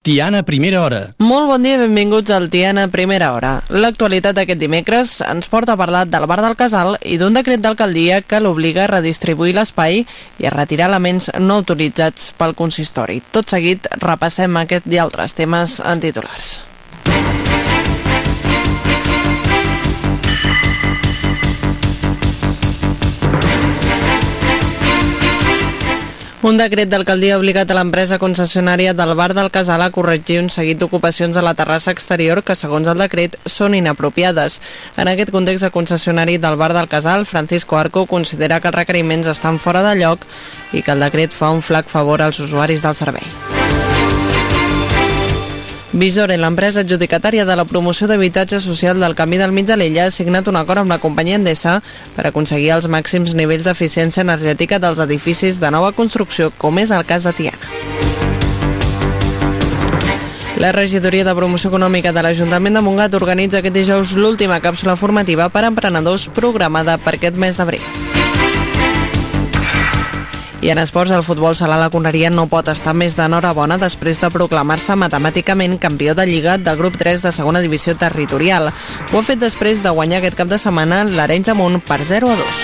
Tiana Primera Hora. Molt bon dia i benvinguts al Tiana Primera Hora. L'actualitat d'aquest dimecres ens porta a parlar del bar del Casal i d'un decret d'alcaldia que l'obliga a redistribuir l'espai i a retirar elements no autoritzats pel consistori. Tot seguit repassem aquest i altres temes en titulars. Un decret d'alcaldia ha obligat a l'empresa concessionària del bar del Casal a corregir un seguit d'ocupacions a la terrassa exterior que, segons el decret, són inapropiades. En aquest context, el concessionari del bar del Casal, Francisco Arco, considera que els requeriments estan fora de lloc i que el decret fa un flac favor als usuaris del servei. Visore, l'empresa adjudicatària de la promoció d'habitatge social del Camí del Mig de l'Illa, ha signat un acord amb la companyia Endesa per aconseguir els màxims nivells d'eficiència energètica dels edificis de nova construcció, com és el cas de Tiana. La regidoria de promoció econòmica de l'Ajuntament de Montgat organitza aquest dijous l'última càpsula formativa per a emprenedors programada per aquest mes d'abril. I en esports, el futbol sala la Conreria no pot estar més d'enhorabona després de proclamar-se matemàticament campió de Lliga del grup 3 de segona divisió territorial. Ho ha fet després de guanyar aquest cap de setmana l'Arenys Amunt per 0 a 2.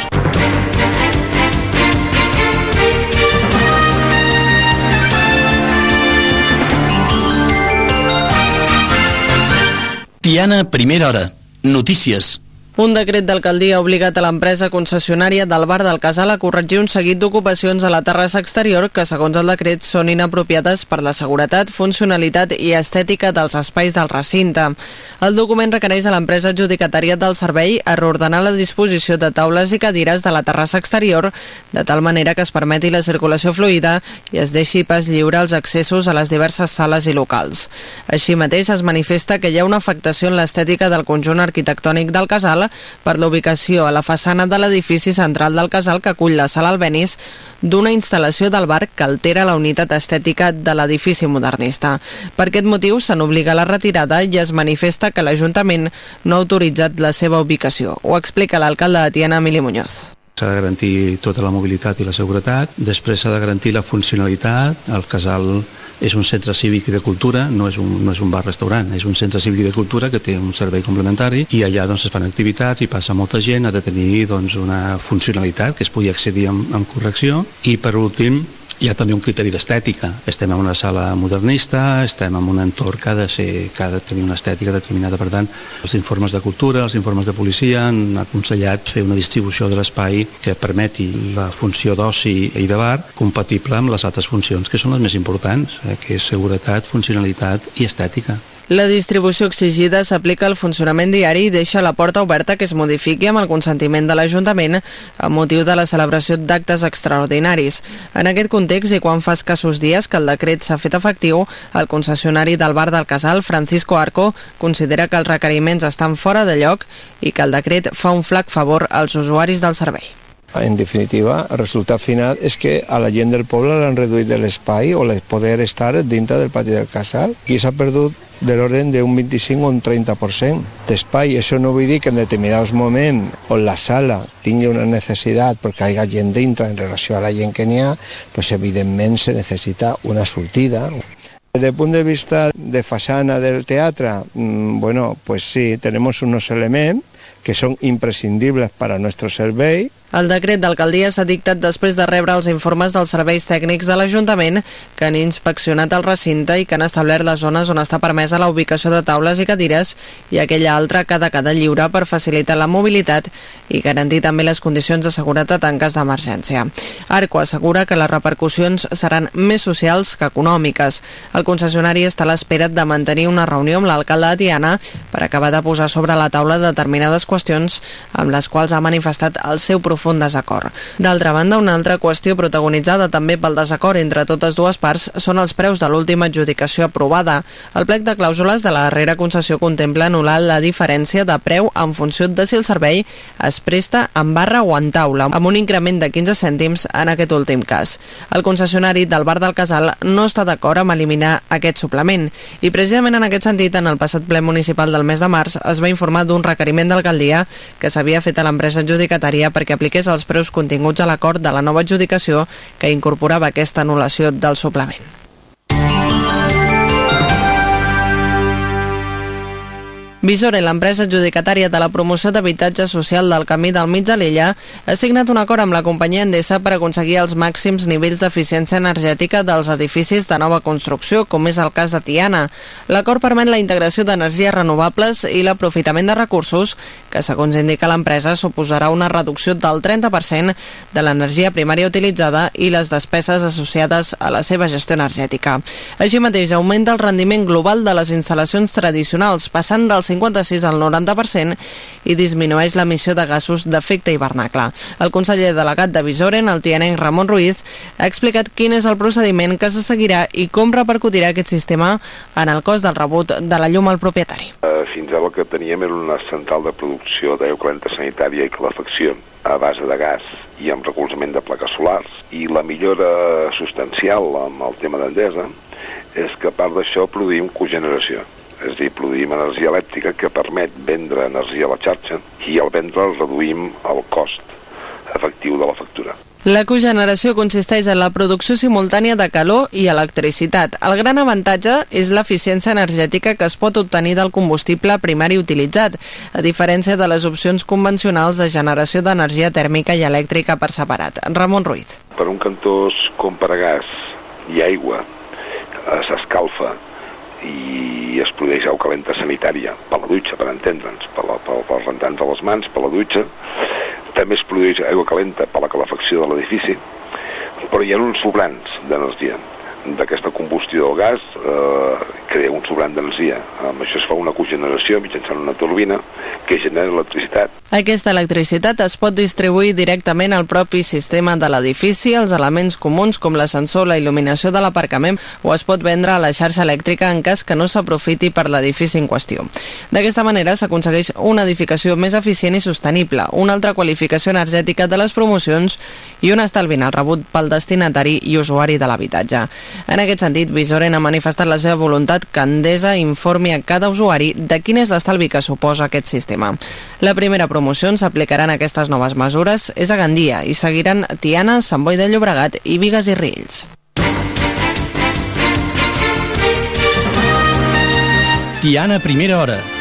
Tiana Primera Hora. Notícies. Un decret d'alcaldia ha obligat a l'empresa concessionària del bar del Casal a corregir un seguit d'ocupacions a la terrassa exterior que, segons el decret, són inapropiades per la seguretat, funcionalitat i estètica dels espais del recinte. El document requereix a l'empresa adjudicatària del servei a reordenar la disposició de taules i cadires de la terrassa exterior de tal manera que es permeti la circulació fluida i es deixi pas lliure als accessos a les diverses sales i locals. Així mateix es manifesta que hi ha una afectació en l'estètica del conjunt arquitectònic del casal per la ubicació a la façana de l'edifici central del casal que acull la sala Albenis d'una instal·lació del bar que altera la unitat estètica de l'edifici modernista. Per aquest motiu se n'obliga la retirada i es manifesta que l'Ajuntament no ha autoritzat la seva ubicació. Ho explica l'alcalde de Tiana, Emili Muñoz. S'ha de garantir tota la mobilitat i la seguretat, després s'ha de garantir la funcionalitat, el casal és un centre cívic de cultura, no és un, no és un bar-restaurant, és un centre cívic de cultura que té un servei complementari i allà doncs, es fan activitats i passa molta gent, ha de tenir doncs, una funcionalitat que es pugui accedir amb, amb correcció. I per últim hi ha també un criteri d'estètica. Estem en una sala modernista, estem en un entorn que ha de, ser, que ha de tenir una estètica determinada. Per tant, els informes de cultura, els informes de policia han aconsellat fer una distribució de l'espai que permeti la funció d'oci i de bar compatible amb les altres funcions que són les més importants, eh, que és seguretat, funcionalitat i estètica. La distribució exigida s'aplica al funcionament diari i deixa la porta oberta que es modifiqui amb el consentiment de l'Ajuntament a motiu de la celebració d'actes extraordinaris. En aquest context i quan fa escassos dies que el decret s'ha fet efectiu, el concessionari del bar del Casal, Francisco Arco, considera que els requeriments estan fora de lloc i que el decret fa un flac favor als usuaris del servei. En definitiva, el resultat final és que a la gent del poble l'han reduït de l'espai o el poder estar dintre del pati del casal i s'ha perdut de l'ordre d'un 25 o un 30% d'espai. Això no vull dir que en determinats moments on la sala tingui una necessitat perquè hi ha gent dintre en relació a la gent que n'hi ha, pues evidentment se necessita una sortida. Desde el punto de vista de façana del teatre, mmm, bueno, pues sí, tenemos unos elementos que son imprescindibles para nuestro servei, el decret d'alcaldia s'ha dictat després de rebre els informes dels serveis tècnics de l'Ajuntament que han inspeccionat el recinte i que han establert les zones on està permesa la ubicació de taules i cadires i aquella altra que ha de quedar lliure per facilitar la mobilitat i garantir també les condicions de seguretat en cas d'emergència. Arco assegura que les repercussions seran més socials que econòmiques. El concessionari està a l'espera de mantenir una reunió amb l'alcalde de Tiana per acabar de posar sobre la taula determinades qüestions amb les quals ha manifestat el seu profund profund desacord. D'altra banda, una altra qüestió protagonitzada també pel desacord entre totes dues parts són els preus de l'última adjudicació aprovada. El plec de clàusules de la darrera concessió contempla anul·lar la diferència de preu en funció de si el servei es presta en barra o en taula, amb un increment de 15 cèntims en aquest últim cas. El concessionari del bar del Casal no està d'acord amb eliminar aquest suplement i precisament en aquest sentit en el passat ple municipal del mes de març es va informar d'un requeriment d'alcaldia que s'havia fet a l'empresa adjudicatària perquè apliqués apliqués els preus continguts a l'acord de la nova adjudicació que incorporava aquesta anul·lació del suplement. Visoren, l'empresa adjudicatària de la promoció d'habitatge social del Camí del Mig de l'Illa, ha signat un acord amb la companyia Endesa per aconseguir els màxims nivells d'eficiència energètica dels edificis de nova construcció, com és el cas de Tiana. L'acord permet la integració d'energies renovables i l'aprofitament de recursos, que segons indica l'empresa suposarà una reducció del 30% de l'energia primària utilitzada i les despeses associades a la seva gestió energètica. Així mateix, augmenta el rendiment global de les instal·lacions tradicionals, passant del 56 al 90% i disminueix l'emissió de gasos d'efecte hivernacle. El conseller delegat de Visoren, el tianenc Ramon Ruiz, ha explicat quin és el procediment que se seguirà i com repercutirà aquest sistema en el cost del rebut de la llum al propietari. Uh, fins ara el que teníem era una central de producció d'aigua sanitària i calefacció a base de gas i amb recolzament de plaques solars i la millora substancial amb el tema d'Endesa és que a part d'això produïm cogeneració és a dir, produïm energia elèctrica que permet vendre energia a la xarxa i al vendre reduïm el cost efectiu de la factura. La cogeneració consisteix en la producció simultània de calor i electricitat. El gran avantatge és l'eficiència energètica que es pot obtenir del combustible primari utilitzat, a diferència de les opcions convencionals de generació d'energia tèrmica i elèctrica per separat. Ramon Ruiz. Per un cantó es compra gas i aigua, s'escalfa i es produeix aigua calenta sanitària per la dutxa, per entendre'ns, per, la, per, per rentants de les mans, per la dutxa, també es produeix aigua calenta per la calefacció de l'edifici, però hi ha uns sobrants d'energia d'aquesta combustió del gas eh, crea un sobrant d'energia. Amb això es fa una cogeneració mitjançant una turbina que genera electricitat. Aquesta electricitat es pot distribuir directament al propi sistema de l'edifici, els elements comuns com l'ascensor, la il·luminació de l'aparcament o es pot vendre a la xarxa elèctrica en cas que no s'aprofiti per l'edifici en qüestió. D'aquesta manera s'aconsegueix una edificació més eficient i sostenible, una altra qualificació energètica de les promocions i un estalvi el rebut pel destinatari i usuari de l'habitatge. En aquest sentit, Visoren ha manifestat la seva voluntat que Endesa informi a cada usuari de quin és l'estalvi que suposa aquest sistema. La primera promoció on s'aplicaran aquestes noves mesures és a Gandia i seguiran Tiana, Sant Boi de Llobregat i Vigues i Riells. Tiana, primera hora.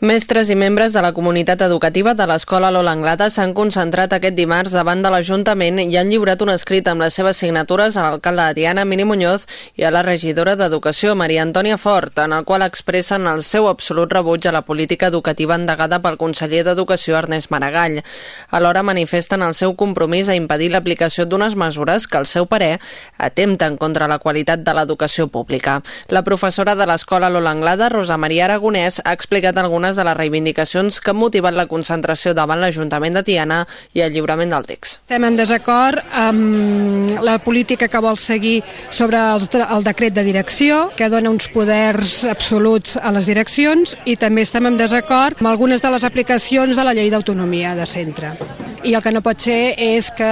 Mestres i membres de la comunitat educativa de l'Escola Lola Anglada s'han concentrat aquest dimarts davant de l'Ajuntament i han lliurat un escrit amb les seves signatures a l'alcalde de Tiana, Mini Muñoz, i a la regidora d'Educació, Maria Antònia Fort, en el qual expressen el seu absolut rebuig a la política educativa endegada pel conseller d'Educació, Ernest Maragall. Alhora manifesten el seu compromís a impedir l'aplicació d'unes mesures que, al seu parer, atempten contra la qualitat de l'educació pública. La professora de l'Escola Lola Anglada, Rosa Maria Aragonès, ha explicat algunes de les reivindicacions que han motivat la concentració davant l'Ajuntament de Tiana i el lliurament del text. Estem en desacord amb la política que vol seguir sobre el decret de direcció, que dona uns poders absoluts a les direccions, i també estem en desacord amb algunes de les aplicacions de la llei d'autonomia de centre. I el que no pot ser és que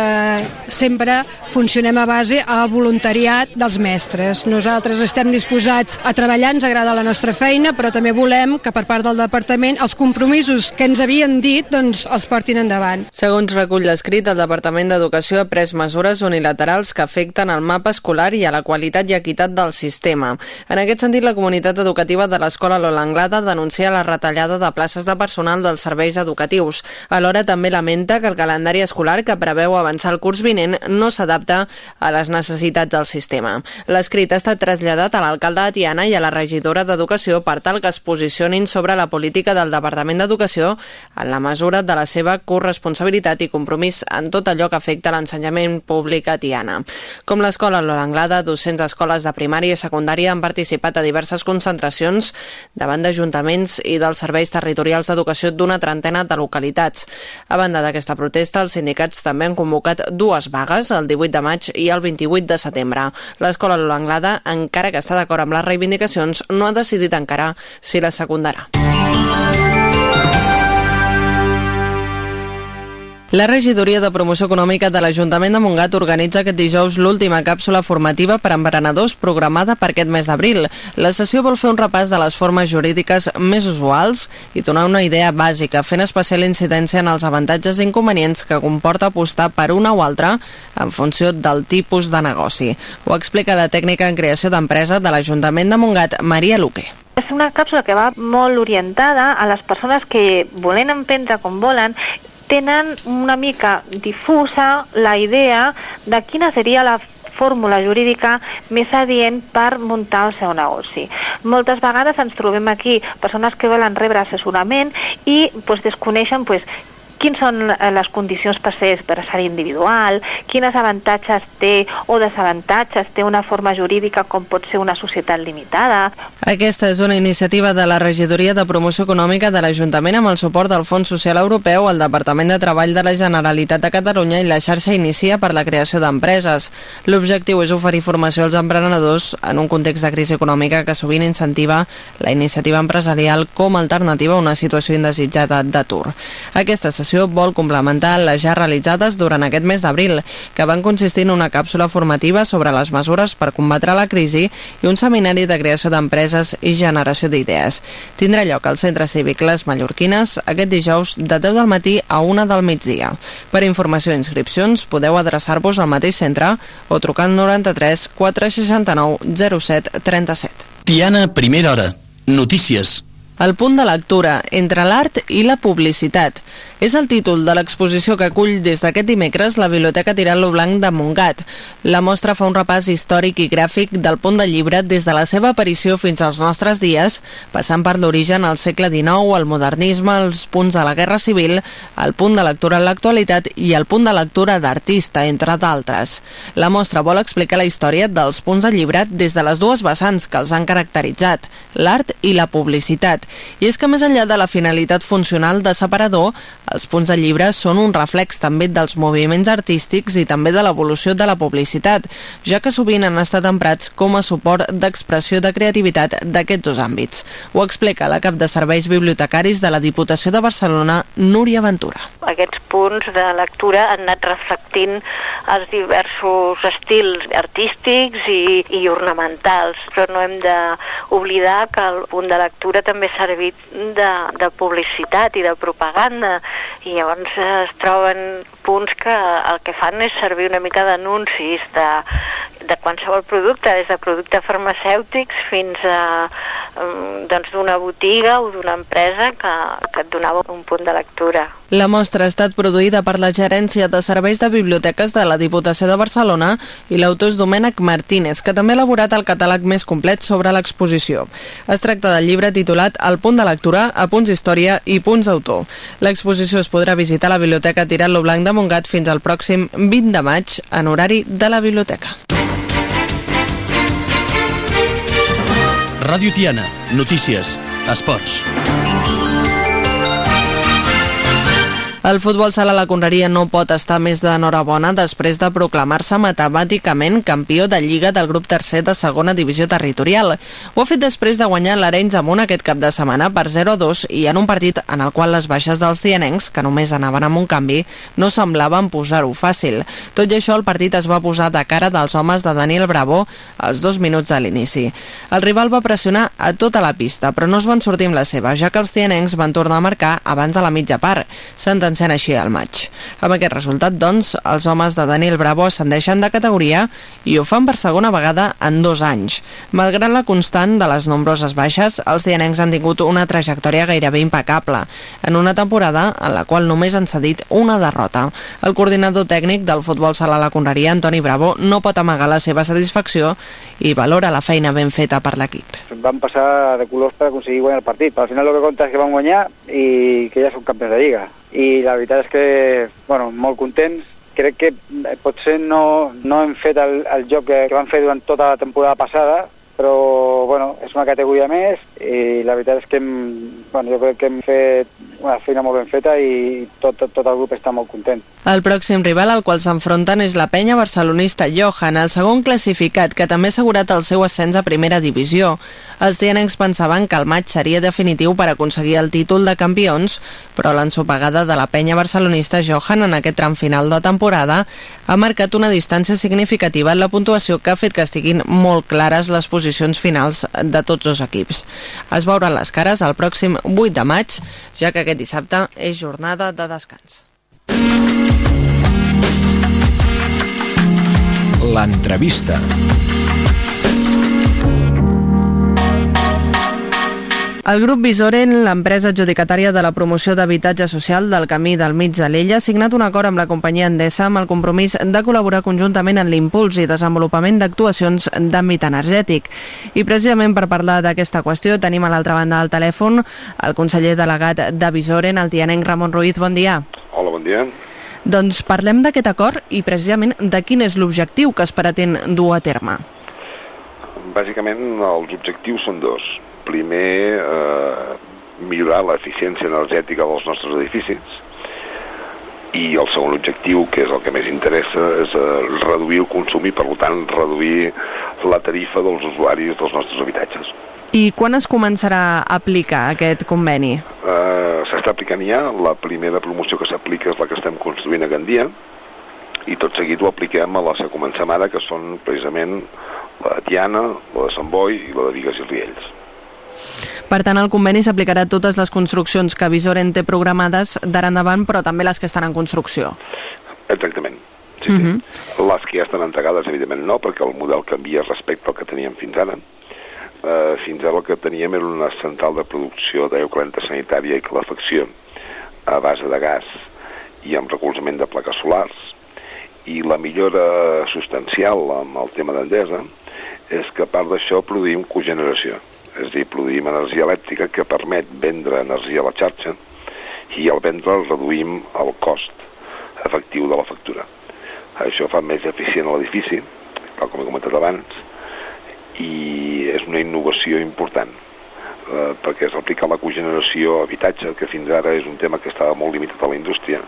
sempre funcionem a base al voluntariat dels mestres. Nosaltres estem disposats a treballar, ens agrada la nostra feina, però també volem que per part del departament els compromisos que ens havien dit doncs, els portin endavant. Segons recull l'escrit, el Departament d'Educació ha pres mesures unilaterals que afecten el mapa escolar i a la qualitat i equitat del sistema. En aquest sentit, la comunitat educativa de l'Escola Lola Anglada denuncia la retallada de places de personal dels serveis educatius. Alhora també lamenta que el calendari escolar que preveu avançar el curs vinent no s'adapta a les necessitats del sistema. L'escrit ha estat traslladat a l'alcalde de Tiana i a la regidora d'Educació per tal que es posicionin sobre la política del Departament d'Educació en la mesura de la seva corresponsabilitat i compromís en tot allò que afecta l'ensenyament públic a Tiana. Com l'escola Lola Anglada, docents d'escoles de primària i secundària han participat a diverses concentracions davant d'ajuntaments i dels serveis territorials d'educació d'una trentena de localitats. A banda d'aquesta protesta, els sindicats també han convocat dues vagues, el 18 de maig i el 28 de setembre. L'escola Lola Anglada, encara que està d'acord amb les reivindicacions, no ha decidit encara si la secundarà. La regidoria de promoció econòmica de l'Ajuntament de Montgat organitza aquest dijous l'última càpsula formativa per a emprenedors programada per aquest mes d'abril. La sessió vol fer un repàs de les formes jurídiques més usuals i donar una idea bàsica, fent especial incidència en els avantatges i inconvenients que comporta apostar per una o altra en funció del tipus de negoci. Ho explica la tècnica en creació d'empresa de l'Ajuntament de Montgat, Maria Luque. És una càpsula que va molt orientada a les persones que volen emprendre com volen tenen una mica difusa la idea de quina seria la fórmula jurídica més adient per muntar el seu negoci. Moltes vegades ens trobem aquí persones que volen rebre assessorament i pues, desconeixen pues, quins són eh, les condicions per ser empresari individual, quines avantatges té o desavantatges té una forma jurídica com pot ser una societat limitada. Aquesta és una iniciativa de la Regidoria de Promoció Econòmica de l'Ajuntament amb el suport del Fons Social Europeu, el Departament de Treball de la Generalitat de Catalunya i la xarxa Inicia per la creació d'empreses. L'objectiu és oferir formació als emprenedors en un context de crisi econòmica que sovint incentiva la iniciativa empresarial com a alternativa a una situació indesitjada d'atur. Aquesta formació vol complementar les ja realitzades durant aquest mes d'abril, que van consistir en una càpsula formativa sobre les mesures per combatre la crisi i un seminari de creació d'empreses i generació d'idees. Tindrà lloc al Centre Cívic Les Mallorquines aquest dijous de 10 del matí a 1 del migdia. Per informació i inscripcions podeu adreçar-vos al mateix centre o trucar al 93 469 07 37. Tiana, primera hora. Notícies. El punt de lectura entre l'art i la publicitat. És el títol de l'exposició que acull des d'aquest dimecres la Biblioteca Tirant lo Blanc de Montgat. La mostra fa un repàs històric i gràfic del punt de llibre des de la seva aparició fins als nostres dies, passant per l'origen al segle XIX, el modernisme, els punts de la Guerra Civil, el punt de lectura en l'actualitat i el punt de lectura d'artista, entre d'altres. La mostra vol explicar la història dels punts de llibre des de les dues vessants que els han caracteritzat, l'art i la publicitat i és que més enllà de la finalitat funcional de separador, els punts de llibre són un reflex també dels moviments artístics i també de l'evolució de la publicitat, ja que sovint han estat emprats com a suport d'expressió de creativitat d'aquests dos àmbits. Ho explica la cap de serveis bibliotecaris de la Diputació de Barcelona, Núria Ventura. Aquests punts de lectura han anat reflectint els diversos estils artístics i, i ornamentals, però no hem d'oblidar que el punt de lectura també servit de, de publicitat i de propaganda i llavors es troben punts que el que fan és servir una mica d'anuncis de, de qualsevol producte, des de productes farmacèutics fins a mm, doncs d'una botiga o d'una empresa que, que et donava un punt de lectura. La mostra ha estat produïda per la Gerència de Serveis de Biblioteques de la Diputació de Barcelona i l'autor és Domènec Martínez, que també ha elaborat el catàleg més complet sobre l'exposició. Es tracta del llibre titulat El punt de lectura, apunts història i punts d'autor. L'exposició es podrà visitar a la Biblioteca Tirant-lo Blanc de Montgat fins al pròxim 20 de maig en horari de la biblioteca. Ràdio Tiana. Notícies. Esports. El futbol sala la Conreria no pot estar més d'enhorabona després de proclamar-se matemàticament campió de Lliga del grup tercer de segona divisió territorial. Ho ha fet després de guanyar l'Arenys Amunt aquest cap de setmana per 0-2 i en un partit en el qual les baixes dels tianencs, que només anaven amb un canvi, no semblaven posar-ho fàcil. Tot i això, el partit es va posar de cara dels homes de Daniel Bravo als dos minuts a l'inici. El rival va pressionar a tota la pista, però no es van sortir amb la seva, ja que els tianencs van tornar a marcar abans de la mitja part, sentenciant sensenciant així al maig. Amb aquest resultat, doncs, els homes de Daniel Bravo ascendeixen de categoria i ho fan per segona vegada en dos anys. Malgrat la constant de les nombroses baixes, els dianencs han tingut una trajectòria gairebé impecable, en una temporada en la qual només han cedit una derrota. El coordinador tècnic del futbol sala la Conreria, Antoni Bravo, no pot amagar la seva satisfacció i valora la feina ben feta per l'equip. Vam passar de colors per aconseguir guanyar el partit, al final el que compta és que vam guanyar i que ja som campions de Lliga i la veritat és que, bueno, molt contents. Crec que eh, potser no, no hem fet el, el joc que, que vam fer durant tota la temporada passada, però bueno, és una categoria més i la veritat és que hem, bueno, jo crec que hem fet una feina molt ben feta i tot, tot, tot el grup està molt content. El pròxim rival al qual s'enfronten és la penya barcelonista Johan, el segon classificat, que també ha assegurat el seu ascens a primera divisió. Els tianencs pensaven que el maig seria definitiu per aconseguir el títol de campions, però l'ensopegada de la penya barcelonista Johan en aquest tram final de temporada ha marcat una distància significativa en la puntuació que ha fet que estiguin molt clares les posicions finals de tots dos equips. Es veuran les cares el pròxim 8 de maig, ja que aquest dissabte és jornada de descans. L'entrevista. El grup Visoren, l'empresa adjudicatària de la promoció d'habitatge social del Camí del Mig de l'Ella, ha signat un acord amb la companyia Endesa amb el compromís de col·laborar conjuntament en l'impuls i desenvolupament d'actuacions d'àmbit energètic. I precisament per parlar d'aquesta qüestió tenim a l'altra banda del telèfon el conseller delegat de Visoren, el tianenc Ramon Ruiz. Bon dia. Hola, bon dia. Doncs parlem d'aquest acord i precisament de quin és l'objectiu que es pretén dur a terme. Bàsicament els objectius són dos primer eh, millorar l'eficiència energètica dels nostres edificis i el segon objectiu, que és el que més interessa, és eh, reduir el consum i, per tant, reduir la tarifa dels usuaris dels nostres habitatges. I quan es començarà a aplicar aquest conveni? Eh, S'està aplicant ja, la primera promoció que s'aplica és la que estem construint a Gandia, i tot seguit ho apliquem a la que comencem ara, que són precisament la de Tiana, la de Sant Boi i la de Vigues i Riells. Per tant, el conveni s'aplicarà a totes les construccions que Visoren té programades d'ara endavant, però també les que estan en construcció. Exactament. Sí, uh -huh. sí. Les que ja estan entregades, evidentment no, perquè el model canvia respecte al que teníem fins ara. Uh, fins ara el que teníem era una central de producció d'aigua calenta sanitària i calefacció a base de gas i amb recolzament de plaques solars. I la millora substancial amb el tema d'Endesa és que a part d'això produïm cogeneració és a dir, produïm energia elèctrica que permet vendre energia a la xarxa i al vendre reduïm el cost efectiu de la factura. Això fa més eficient l'edifici, tal com he comentat abans, i és una innovació important eh, perquè és aplicar la cogeneració a habitatge, que fins ara és un tema que estava molt limitat a la indústria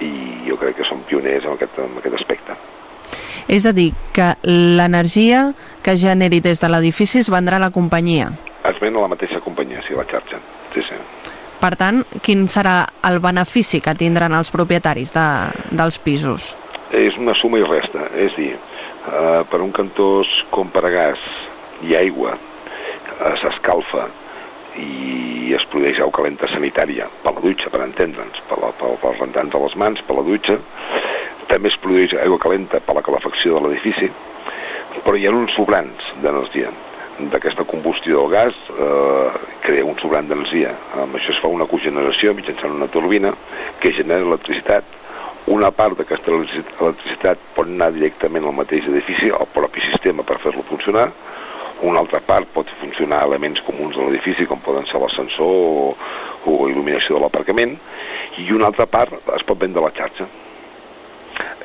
i jo crec que som pioners en aquest, en aquest aspecte. És a dir, que l'energia que generi des de l'edifici es vendrà a la companyia? Es ven a la mateixa companyia, sí, la xarxa. Sí, sí. Per tant, quin serà el benefici que tindran els propietaris de, dels pisos? És una suma i resta, és dir, eh, per un cantó es compra gas i aigua, eh, s'escalfa i es produeix aigua calenta sanitària per la dutxa, per entendre'ns, per, la, per, per rentants de les mans, per la dutxa, també es produeix aigua calenta per la calefacció de l'edifici, però hi ha uns sobrants d'energia. D'aquesta combustió del gas eh, crea un sobrant d'energia. Amb això es fa una cogeneració mitjançant una turbina que genera electricitat. Una part d'aquesta electricitat pot anar directament al mateix edifici al propi sistema per fer-lo funcionar. Una altra part pot funcionar elements comuns de l'edifici com poden ser l'ascensor o, o il·luminació de l'aparcament. I una altra part es pot vendre a la xarxa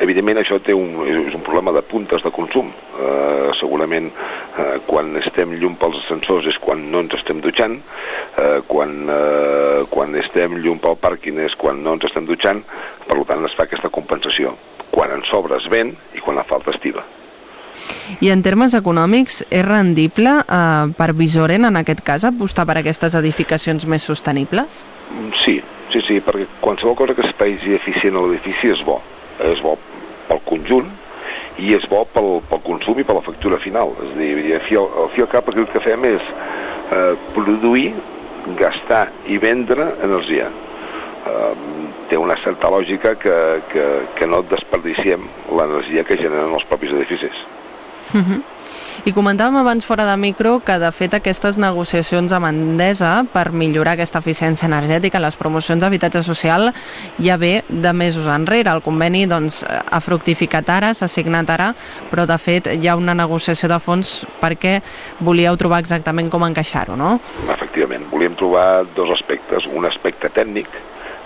Evidentment això té un, és un problema de puntes de consum. Eh, segurament eh, quan estem llum pels ascensors és quan no ens estem dutxant, eh, quan, eh, quan estem llum pel pàrquing és quan no ens estem dutxant, per tant es fa aquesta compensació. Quan en sobra es ven i quan la falta es tira. I en termes econòmics, és rendible eh, per Visoren, en aquest cas, apostar per aquestes edificacions més sostenibles? Sí, sí, sí, perquè qualsevol cosa que es faci eficient a l'edifici és bo és bo pel conjunt i és bo pel, pel consum i per la factura final. És a dir, al fi, al fi al cap el que fem és eh, produir, gastar i vendre energia. Eh, té una certa lògica que, que, que no desperdiciem l'energia que generen els propis edificis. -huh. I comentàvem abans fora de micro que, de fet, aquestes negociacions amb Endesa per millorar aquesta eficiència energètica, les promocions d'habitatge social, ja ve de mesos enrere. El conveni doncs, ha fructificat ara, s'ha signat ara, però, de fet, hi ha una negociació de fons perquè volíeu trobar exactament com encaixar-ho, no? Efectivament, volíem trobar dos aspectes. Un aspecte tècnic,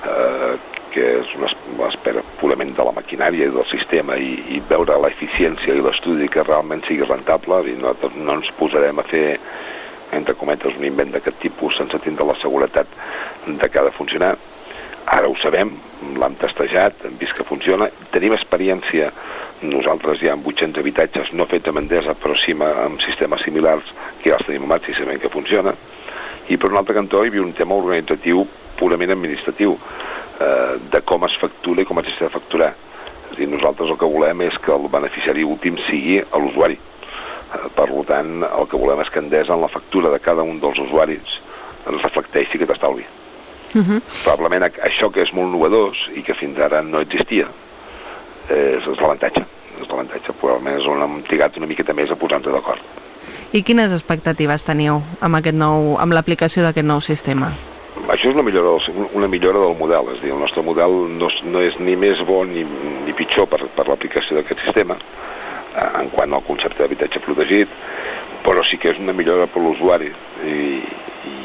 eh, que és un aspecte purament de la maquinària i del sistema i, i veure l'eficiència i l'estudi que realment sigui rentable i no, no ens posarem a fer entre cometes, un invent d'aquest tipus sense tindre la seguretat de que ha de funcionar. Ara ho sabem, l'hem testejat, hem vist que funciona, tenim experiència, nosaltres ja amb 800 habitatges, no fets amb Endesa, però sí amb sistemes similars, que ja els tenim a marxa i sabem que funciona, i per un altre cantó hi havia un tema organitzatiu purament administratiu, eh, de com es factura i com es de facturar. És dir, nosaltres el que volem és que el beneficiari últim sigui l'usuari. Eh, per tant, el que volem és que Endesa en la factura de cada un dels usuaris ens reflecteixi aquest estalvi. Uh -huh. Probablement això que és molt novedós i que fins ara no existia és, és l'avantatge. És l'avantatge, probablement és on hem trigat una miqueta més a posar-nos d'acord. I quines expectatives teniu amb, aquest nou, amb l'aplicació d'aquest nou sistema? Això és una millora, del, una millora del model, és dir, el nostre model no, no és ni més bo ni, ni pitjor per, per l'aplicació d'aquest sistema, eh, en quant al concepte d'habitatge protegit, però sí que és una millora per l'usuari i, i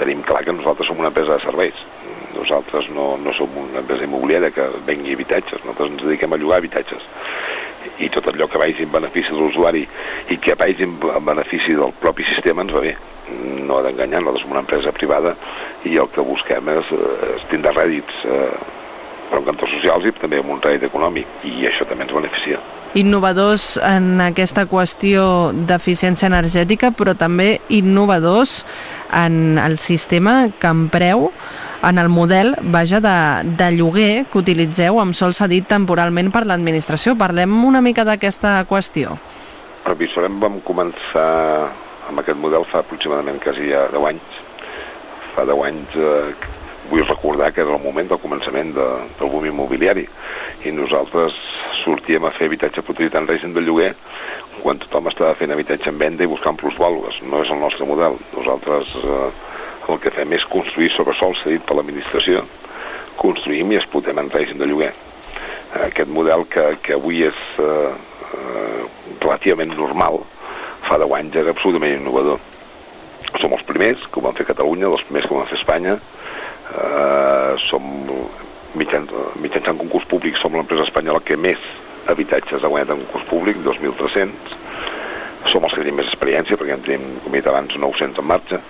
tenim clar que nosaltres som una empresa de serveis. Nosaltres no, no som una empresa immobiliària que vengui habitatges, nosaltres ens dediquem a llogar habitatges. I tot allò que vagi en benefici de l'usuari i que vagi en benefici del propi sistema ens va bé. No ha d'enganyar, nosaltres som una empresa privada i el que busquem és, eh, és tindre rèdits eh, per un cantó socials i també amb un rèdit econòmic i això també ens beneficia innovadors en aquesta qüestió d'eficiència energètica, però també innovadors en el sistema que empreu en el model vaja, de, de lloguer que utilitzeu amb sol cedit temporalment per l'administració. Parlem una mica d'aquesta qüestió. A Bissolem vam començar amb aquest model fa aproximadament quasi ja 10 anys. Fa 10 anys eh, vull recordar que era el moment del començament de, del boom immobiliari i nosaltres sortíem a fer habitatge protegit en règim de lloguer quan tothom estava fent habitatge en venda i buscant plusvàlues. No és el nostre model. Nosaltres eh, el que fem és construir sobre sol cedit per l'administració, construïm i explotem en règim de lloguer. Aquest model que, que avui és eh, eh, relativament normal, fa 10 anys era absolutament innovador. Som els primers que ho van fer Catalunya, els primers que ho van fer Espanya, eh, som mitjançant, mitjançant concurs públic som l'empresa espanyola que més habitatges ha guanyat en concurs públic, 2.300. Som els que tenim més experiència, perquè en tenim, com he dit abans, 900 en marxa.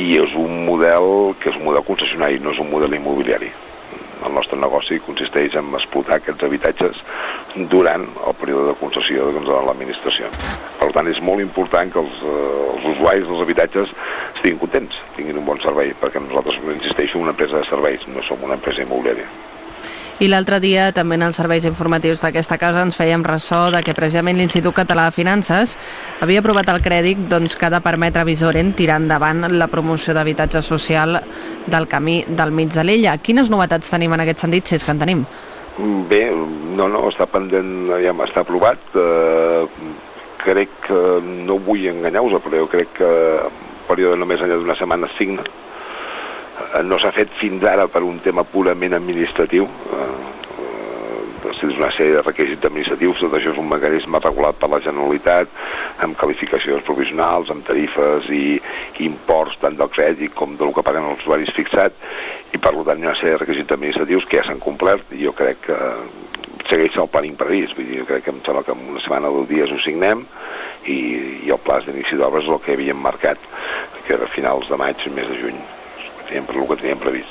I és un model que és un model concessionari, no és un model immobiliari. El nostre negoci consisteix en explotar aquests habitatges durant el període de concessió dona l'administració. Per tant, és molt important que els, eh, els usuaris dels habitatges estiguin contents, tinguin un bon servei, perquè nosaltres, insisteixo, una empresa de serveis, no som una empresa immobiliària. I l'altre dia també en els serveis informatius d'aquesta casa ens fèiem ressò de que precisament l'Institut Català de Finances havia aprovat el crèdit doncs, que ha de permetre a Visoren tirar endavant la promoció d'habitatge social del camí del mig de l'illa. Quines novetats tenim en aquest sentit, si és que en tenim? Bé, no, no, està pendent, ja està aprovat. Eh, crec que, no vull enganyar-vos, però jo crec que període només enllà d'una setmana signa. Eh, no s'ha fet fins ara per un tema purament administratiu, eh, és una sèrie de requisits administratius, tot això és un mecanisme regulat per la Generalitat, amb qualificacions provisionals, amb tarifes i, i imports tant del crèdit com del que paguen els usuaris fixat, i per tant hi ha una sèrie de requisits administratius que ja s'han complert, i jo crec que segueix el planning previst, vull dir, jo crec que em sembla que en una setmana o deu dies ho signem, i, i el pla d'inici d'obres és el que havíem marcat, que era finals de maig, mes de juny, teníem, per el que teníem previst.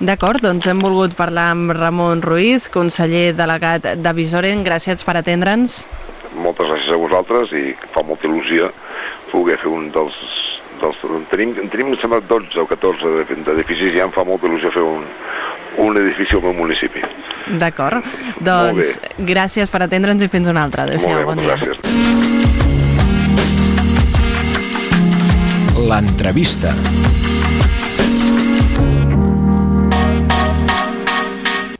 D'acord, doncs hem volgut parlar amb Ramon Ruiz, conseller delegat de Visoren. Gràcies per atendre'ns. Moltes gràcies a vosaltres i fa molta il·lusió poder fer un dels... dels tenim, tenim em sembla, 12 o 14 d'edificis i ja em fa molta il·lusió fer un, un edifici al meu municipi. D'acord. Doncs gràcies per atendre'ns i fins una altra. Adéu-siau, bon dia. Gràcies. L'entrevista.